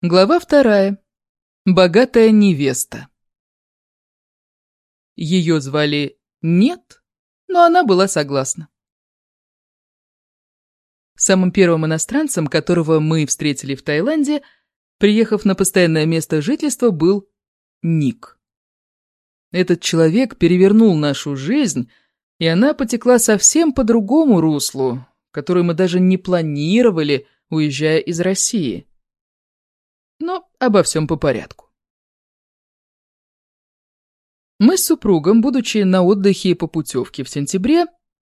Глава вторая. Богатая невеста. Ее звали Нет, но она была согласна. Самым первым иностранцем, которого мы встретили в Таиланде, приехав на постоянное место жительства, был Ник. Этот человек перевернул нашу жизнь, и она потекла совсем по другому руслу, которую мы даже не планировали, уезжая из России. Но обо всем по порядку. Мы с супругом, будучи на отдыхе по путевке в сентябре,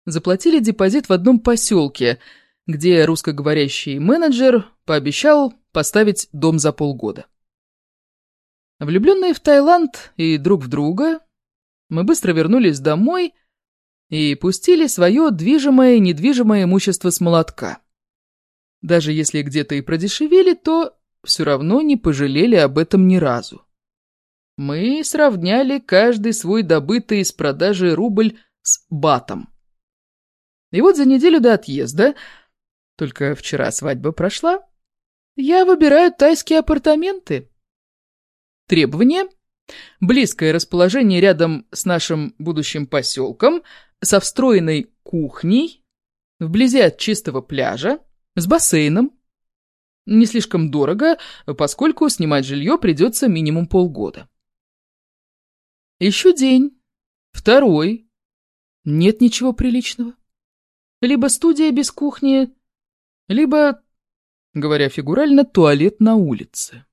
заплатили депозит в одном поселке, где русскоговорящий менеджер пообещал поставить дом за полгода. Влюбленные в Таиланд и друг в друга, мы быстро вернулись домой и пустили свое движимое и недвижимое имущество с молотка. Даже если где-то и продешевели, то все равно не пожалели об этом ни разу. Мы сравняли каждый свой добытый из продажи рубль с батом. И вот за неделю до отъезда, только вчера свадьба прошла, я выбираю тайские апартаменты. Требование – близкое расположение рядом с нашим будущим поселком, со встроенной кухней, вблизи от чистого пляжа, с бассейном, не слишком дорого, поскольку снимать жилье придется минимум полгода. Еще день, второй. Нет ничего приличного. Либо студия без кухни, либо, говоря фигурально, туалет на улице.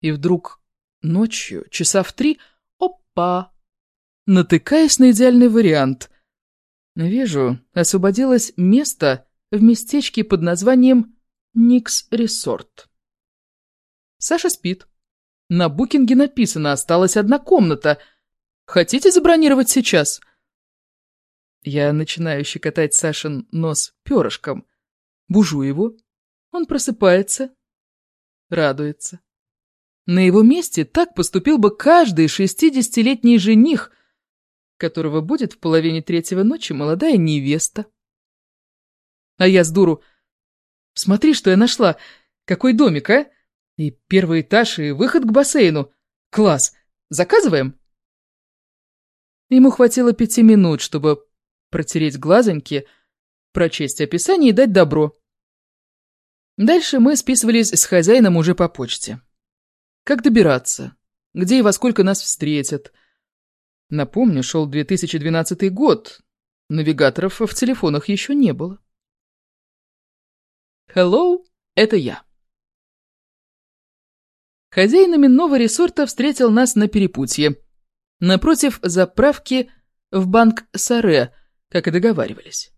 И вдруг ночью, часа в три, опа, натыкаясь на идеальный вариант. Вижу, освободилось место в местечке под названием Никс Ресорт. Саша спит. На букинге написано, осталась одна комната. Хотите забронировать сейчас? Я начинаю щекотать Сашин нос перышком. Бужу его. Он просыпается. Радуется. На его месте так поступил бы каждый шестидесятилетний жених, которого будет в половине третьего ночи молодая невеста. А я с дуру Смотри, что я нашла. Какой домик, а? И первый этаж, и выход к бассейну. Класс. Заказываем?» Ему хватило пяти минут, чтобы протереть глазоньки, прочесть описание и дать добро. Дальше мы списывались с хозяином уже по почте. Как добираться? Где и во сколько нас встретят? Напомню, шел 2012 год. Навигаторов в телефонах еще не было. Hello, это я. Хозяин именного ресорта встретил нас на перепутье. Напротив заправки в банк Саре, как и договаривались.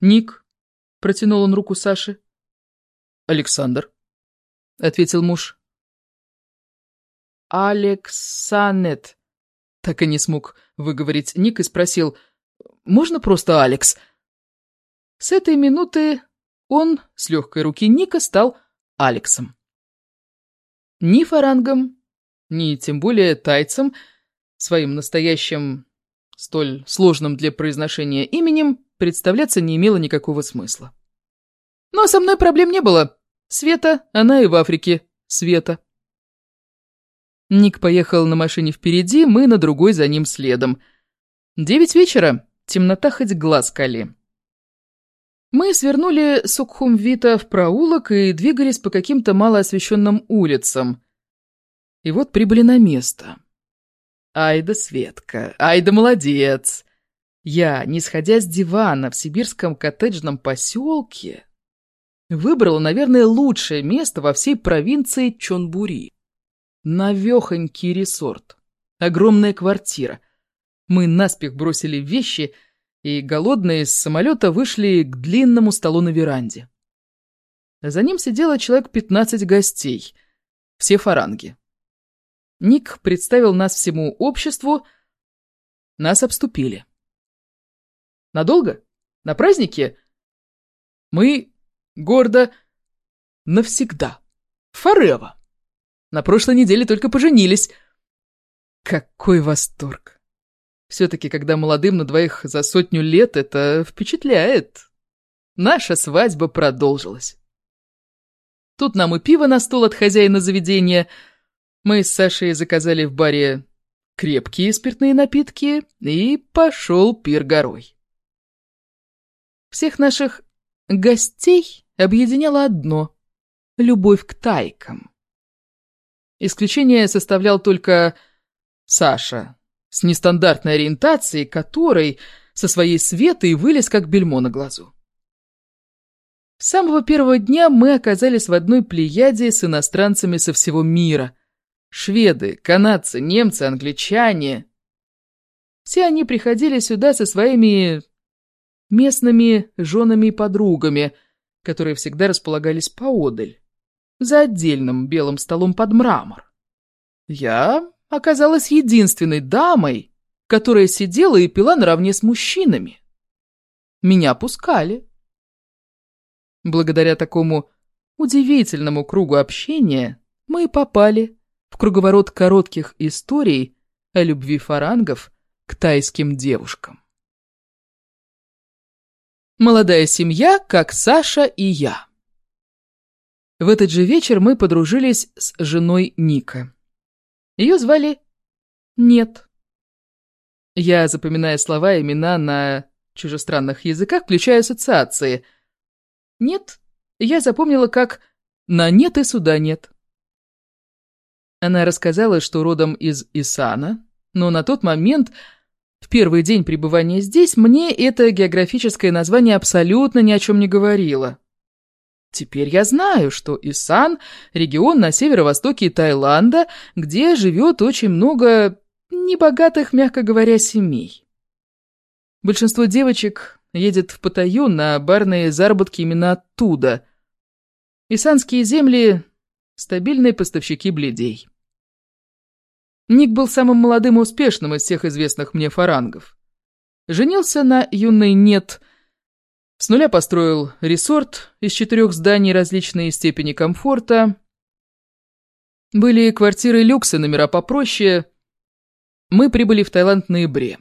«Ник», — протянул он руку Саше. «Александр», — ответил муж. «Алексанет», — так и не смог выговорить Ник и спросил, «Можно просто Алекс?» С этой минуты он с легкой руки Ника стал Алексом. Ни фарангом, ни тем более тайцем, своим настоящим, столь сложным для произношения именем, представляться не имело никакого смысла. Но со мной проблем не было. Света, она и в Африке. Света. Ник поехал на машине впереди, мы на другой за ним следом. Девять вечера, темнота хоть глаз кали. Мы свернули с Укхумвита в проулок и двигались по каким-то малоосвещенным улицам. И вот прибыли на место. Ай да Светка, ай да молодец! Я, не сходя с дивана в сибирском коттеджном поселке, выбрала, наверное, лучшее место во всей провинции Чонбури. Навехонький ресорт, огромная квартира. Мы наспех бросили вещи — и голодные из самолета вышли к длинному столу на веранде. За ним сидело человек 15 гостей, все фаранги. Ник представил нас всему обществу, нас обступили. Надолго? На празднике? Мы гордо навсегда. Форева. На прошлой неделе только поженились. Какой восторг! Все-таки, когда молодым на двоих за сотню лет, это впечатляет. Наша свадьба продолжилась. Тут нам и пиво на стол от хозяина заведения. Мы с Сашей заказали в баре крепкие спиртные напитки, и пошел пир горой. Всех наших гостей объединяло одно — любовь к тайкам. Исключение составлял только Саша, с нестандартной ориентацией, которой со своей светой вылез как бельмо на глазу. С самого первого дня мы оказались в одной плеяде с иностранцами со всего мира. Шведы, канадцы, немцы, англичане. Все они приходили сюда со своими местными женами и подругами, которые всегда располагались поодаль, за отдельным белым столом под мрамор. Я оказалась единственной дамой, которая сидела и пила наравне с мужчинами. Меня пускали. Благодаря такому удивительному кругу общения мы попали в круговорот коротких историй о любви фарангов к тайским девушкам. Молодая семья, как Саша и я. В этот же вечер мы подружились с женой Ника. Ее звали Нет. Я, запоминая слова имена на чужестранных языках, включаю ассоциации – «Нет», я запомнила как «на нет и суда нет». Она рассказала, что родом из Исана, но на тот момент, в первый день пребывания здесь, мне это географическое название абсолютно ни о чем не говорило. Теперь я знаю, что Исан – регион на северо-востоке Таиланда, где живет очень много небогатых, мягко говоря, семей. Большинство девочек едет в Паттайю на барные заработки именно оттуда. Исанские земли – стабильные поставщики бледей. Ник был самым молодым и успешным из всех известных мне фарангов. Женился на юной Нет, с нуля построил ресорт из четырех зданий различной степени комфорта. Были квартиры люкса, номера попроще. Мы прибыли в Таиланд в ноябре.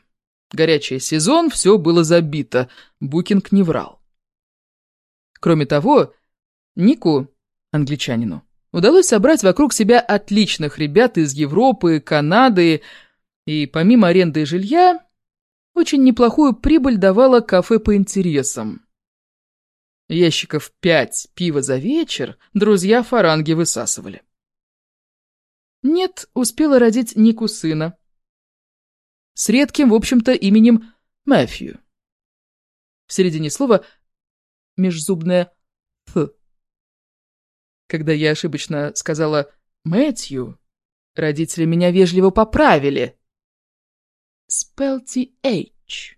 Горячий сезон, все было забито, букинг не врал. Кроме того, Нику, англичанину, удалось собрать вокруг себя отличных ребят из Европы, Канады, и помимо аренды жилья, очень неплохую прибыль давало кафе по интересам. Ящиков пять пива за вечер друзья фаранги высасывали. Нет, успела родить Нику сына с редким, в общем-то, именем Мэфью. В середине слова межзубное «th». Когда я ошибочно сказала «Мэтью», родители меня вежливо поправили. Спелти H.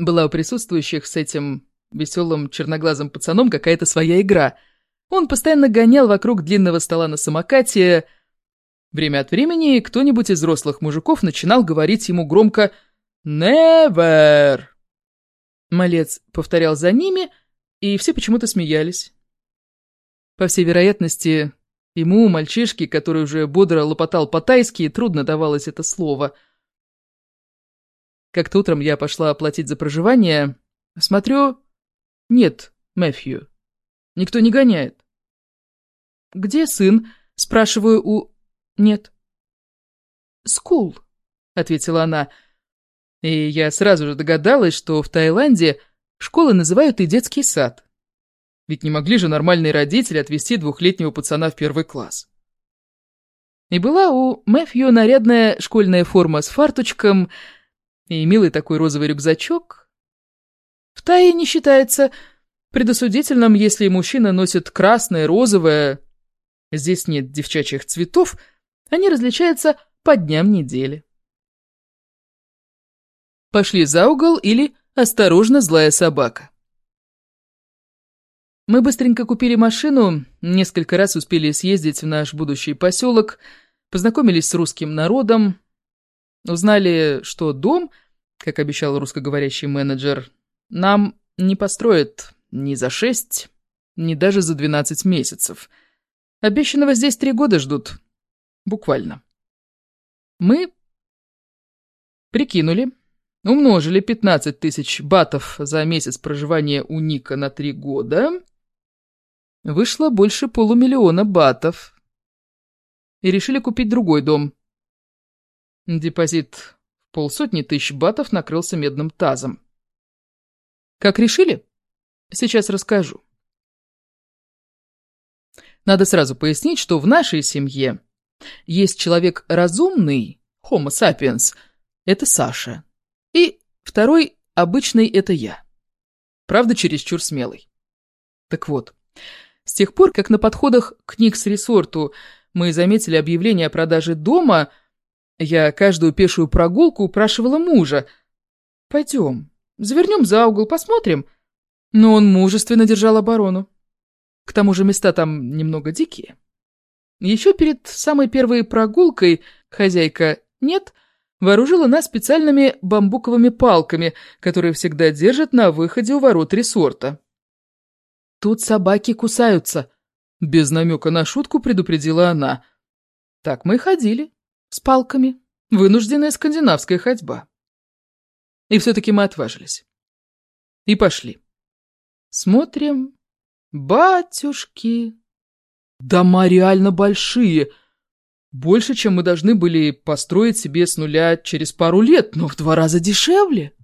Была у присутствующих с этим веселым черноглазым пацаном какая-то своя игра. Он постоянно гонял вокруг длинного стола на самокате, Время от времени кто-нибудь из взрослых мужиков начинал говорить ему громко «Never!». Малец повторял за ними, и все почему-то смеялись. По всей вероятности, ему, мальчишке, который уже бодро лопотал по-тайски, трудно давалось это слово. Как-то утром я пошла оплатить за проживание. Смотрю, нет, Мэфью. Никто не гоняет. «Где сын?» – спрашиваю у «Нет». «School», — ответила она. И я сразу же догадалась, что в Таиланде школы называют и детский сад. Ведь не могли же нормальные родители отвезти двухлетнего пацана в первый класс. И была у Мэфью нарядная школьная форма с фартучком и милый такой розовый рюкзачок. В Тае не считается предосудительным, если мужчина носит красное, розовое, здесь нет девчачьих цветов, они различаются по дням недели. Пошли за угол или «Осторожно, злая собака». Мы быстренько купили машину, несколько раз успели съездить в наш будущий поселок, познакомились с русским народом, узнали, что дом, как обещал русскоговорящий менеджер, нам не построят ни за шесть, ни даже за двенадцать месяцев. Обещанного здесь три года ждут, Буквально. Мы прикинули, умножили 15 тысяч батов за месяц проживания у Ника на три года. вышло больше полумиллиона батов. И решили купить другой дом. Депозит в полсотни тысяч батов накрылся медным тазом. Как решили? Сейчас расскажу. Надо сразу пояснить, что в нашей семье есть человек разумный, Homo sapiens, это Саша, и второй обычный это я. Правда, чересчур смелый. Так вот, с тех пор, как на подходах к Никс-ресорту мы заметили объявление о продаже дома, я каждую пешую прогулку упрашивала мужа. «Пойдем, завернем за угол, посмотрим». Но он мужественно держал оборону. К тому же места там немного дикие. Еще перед самой первой прогулкой хозяйка «нет» вооружила нас специальными бамбуковыми палками, которые всегда держат на выходе у ворот ресорта. «Тут собаки кусаются», — без намека на шутку предупредила она. Так мы и ходили, с палками, вынужденная скандинавская ходьба. И все-таки мы отважились. И пошли. Смотрим. Батюшки. Дома реально большие. Больше, чем мы должны были построить себе с нуля через пару лет, но в два раза дешевле.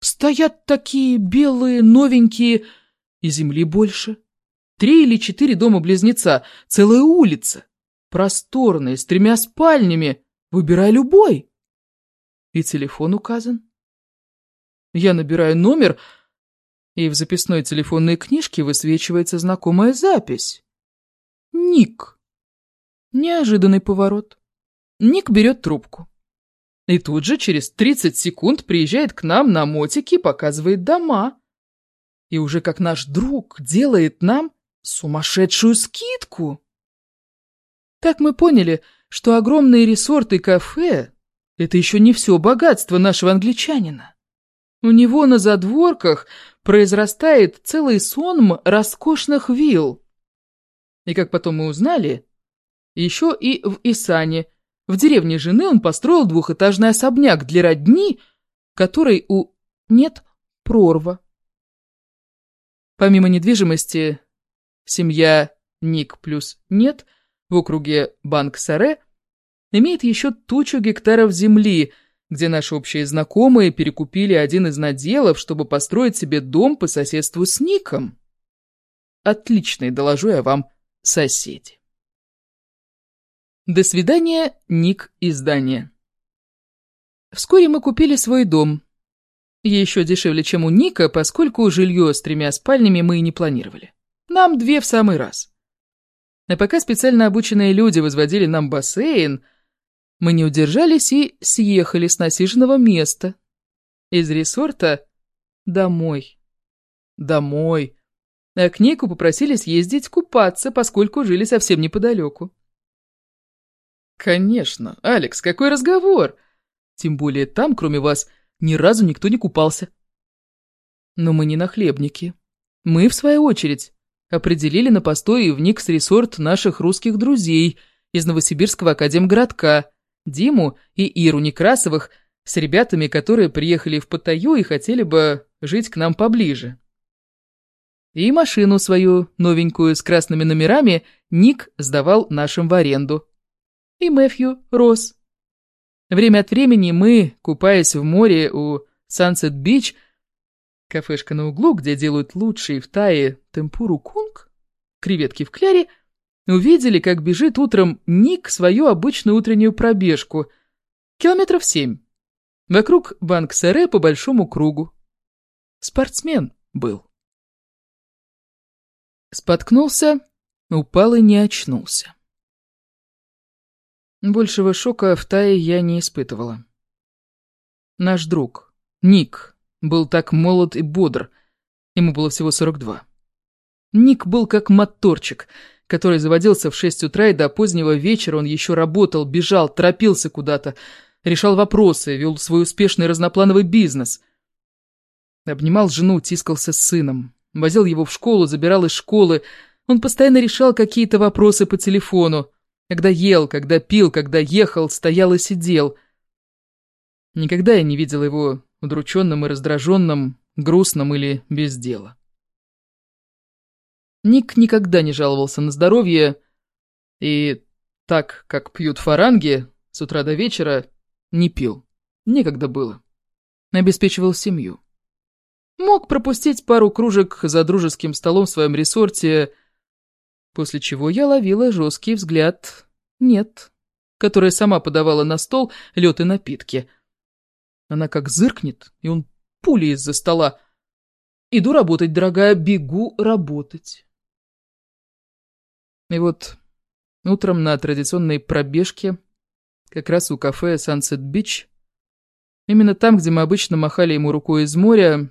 Стоят такие белые, новенькие, и земли больше. Три или четыре дома-близнеца, целая улица. Просторная, с тремя спальнями. Выбирай любой. И телефон указан. Я набираю номер, и в записной телефонной книжке высвечивается знакомая запись. Ник. Неожиданный поворот. Ник берет трубку. И тут же через 30 секунд приезжает к нам на мотике показывает дома и уже как наш друг делает нам сумасшедшую скидку. Так мы поняли, что огромные ресорты и кафе – это еще не все богатство нашего англичанина. У него на задворках произрастает целый сонм роскошных вилл. И как потом мы узнали, еще и в Исане, в деревне жены, он построил двухэтажный особняк для родни, которой у нет прорва. Помимо недвижимости, семья Ник плюс Нет в округе Банк-Саре имеет еще тучу гектаров земли, где наши общие знакомые перекупили один из наделов, чтобы построить себе дом по соседству с Ником. Отличный, доложу я вам, соседи. До свидания, Ник издание. Вскоре мы купили свой дом, еще дешевле, чем у Ника, поскольку жилье с тремя спальнями мы и не планировали. Нам две в самый раз. А пока специально обученные люди возводили нам бассейн, мы не удержались и съехали с насиженного места. Из ресорта домой. Домой. А к Нику попросили съездить купаться, поскольку жили совсем неподалеку. «Конечно, Алекс, какой разговор? Тем более там, кроме вас, ни разу никто не купался. Но мы не нахлебники. Мы, в свою очередь, определили на постой в Никс-ресорт наших русских друзей из Новосибирского академгородка, Диму и Иру Некрасовых, с ребятами, которые приехали в Паттайю и хотели бы жить к нам поближе. И машину свою, новенькую, с красными номерами, Ник сдавал нашим в аренду. И Мэфью рос. Время от времени мы, купаясь в море у Сансет-Бич, кафешка на углу, где делают лучшие в Тае темпуру кунг, креветки в кляре, увидели, как бежит утром Ник свою обычную утреннюю пробежку, километров семь, вокруг Банк-Саре по большому кругу. Спортсмен был. Споткнулся, упал и не очнулся. Большего шока в Тае я не испытывала. Наш друг, Ник, был так молод и бодр. Ему было всего 42. Ник был как моторчик, который заводился в 6 утра, и до позднего вечера он еще работал, бежал, торопился куда-то, решал вопросы, вел свой успешный разноплановый бизнес. Обнимал жену, тискался с сыном, возил его в школу, забирал из школы. Он постоянно решал какие-то вопросы по телефону. Когда ел, когда пил, когда ехал, стоял и сидел. Никогда я не видел его удрученным и раздраженным, грустным или без дела. Ник никогда не жаловался на здоровье, и так, как пьют фаранги, с утра до вечера не пил. Некогда было. Обеспечивал семью. Мог пропустить пару кружек за дружеским столом в своем ресорте, после чего я ловила жесткий взгляд «нет», которая сама подавала на стол лед и напитки. Она как зыркнет, и он пулей из-за стола. «Иду работать, дорогая, бегу работать». И вот утром на традиционной пробежке, как раз у кафе Sunset Beach, именно там, где мы обычно махали ему рукой из моря,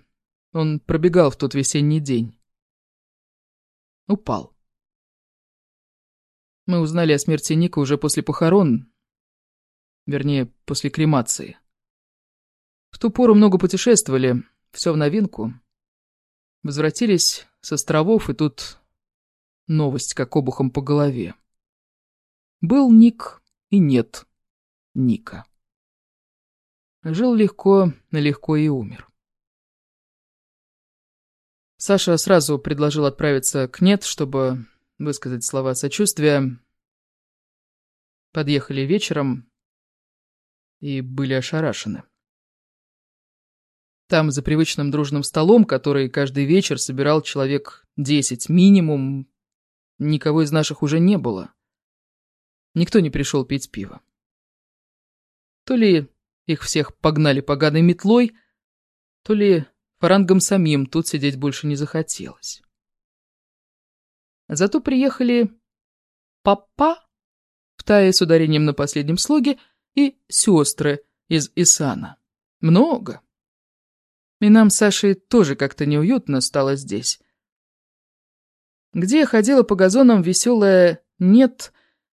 он пробегал в тот весенний день. Упал. Мы узнали о смерти Ника уже после похорон, вернее, после кремации. Ту пору много путешествовали, все в новинку. Возвратились с островов, и тут новость, как обухом по голове. Был Ник и нет Ника. Жил легко, легко и умер. Саша сразу предложил отправиться к Нет, чтобы высказать слова сочувствия. Подъехали вечером и были ошарашены. Там, за привычным дружным столом, который каждый вечер собирал человек десять минимум, никого из наших уже не было. Никто не пришел пить пиво. То ли их всех погнали поганой метлой, то ли фарангам самим тут сидеть больше не захотелось. Зато приехали папа, в с ударением на последнем слоге, и сестры из Исана. Много. И нам с Сашей тоже как-то неуютно стало здесь. Где я ходила по газонам веселая «нет»,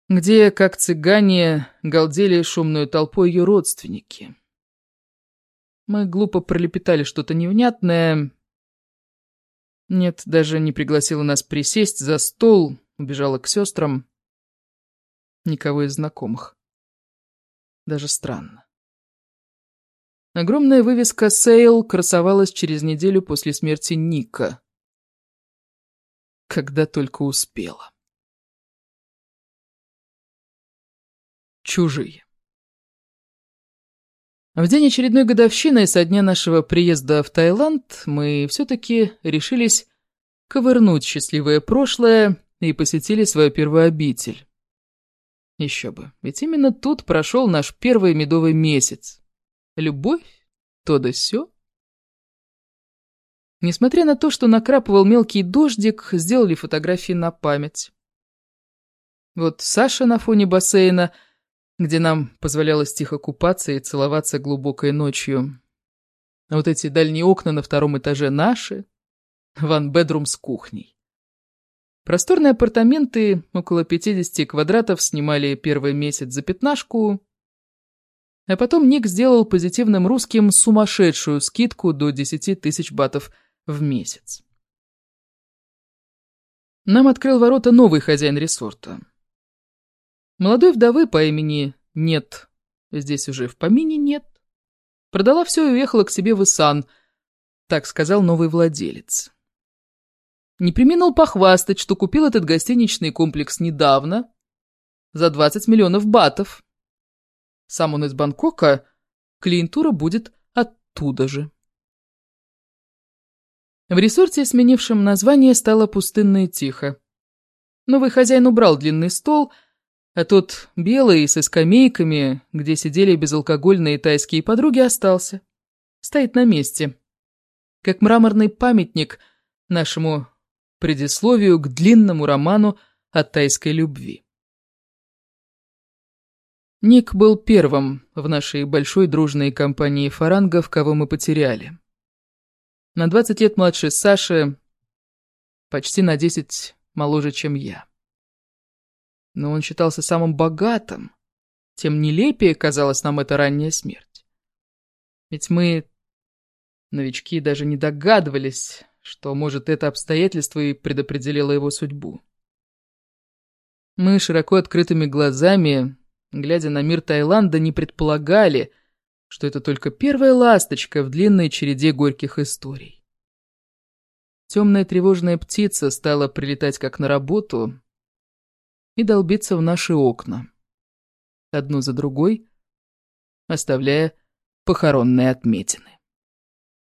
где, как цыгане, галдели шумную толпой ее родственники. Мы глупо пролепетали что-то невнятное, нет, даже не пригласила нас присесть за стол, убежала к сестрам. Никого из знакомых. Даже странно. Огромная вывеска «Сейл» красовалась через неделю после смерти Ника. Когда только успела. Чужие. В день очередной годовщины со дня нашего приезда в Таиланд мы все-таки решились ковырнуть счастливое прошлое и посетили свою первую обитель. Еще бы, ведь именно тут прошел наш первый медовый месяц. Любовь, то да сё. Несмотря на то, что накрапывал мелкий дождик, сделали фотографии на память. Вот Саша на фоне бассейна – где нам позволялось тихо купаться и целоваться глубокой ночью. А вот эти дальние окна на втором этаже наши, ван-бедрум с кухней. Просторные апартаменты, около 50 квадратов, снимали первый месяц за пятнашку, а потом Ник сделал позитивным русским сумасшедшую скидку до 10 тысяч батов в месяц. Нам открыл ворота новый хозяин ресорта. Молодой вдовы по имени Нет, здесь уже в помине нет, продала все и уехала к себе в Исан, так сказал новый владелец. Не приминул похвастать, что купил этот гостиничный комплекс недавно за 20 миллионов батов. Сам он из Бангкока, клиентура будет оттуда же. В ресорте, сменившем название, стало пустынно и тихо. Новый хозяин убрал длинный стол, а тот белый, со скамейками, где сидели безалкогольные тайские подруги, остался. Стоит на месте. Как мраморный памятник нашему предисловию к длинному роману о тайской любви. Ник был первым в нашей большой дружной компании фарангов, кого мы потеряли. На 20 лет младше Саши, почти на 10 моложе, чем я но он считался самым богатым, тем нелепее казалась нам эта ранняя смерть. Ведь мы, новички, даже не догадывались, что, может, это обстоятельство и предопределило его судьбу. Мы широко открытыми глазами, глядя на мир Таиланда, не предполагали, что это только первая ласточка в длинной череде горьких историй. темная тревожная птица стала прилетать как на работу и долбиться в наши окна, одну за другой, оставляя похоронные отметины.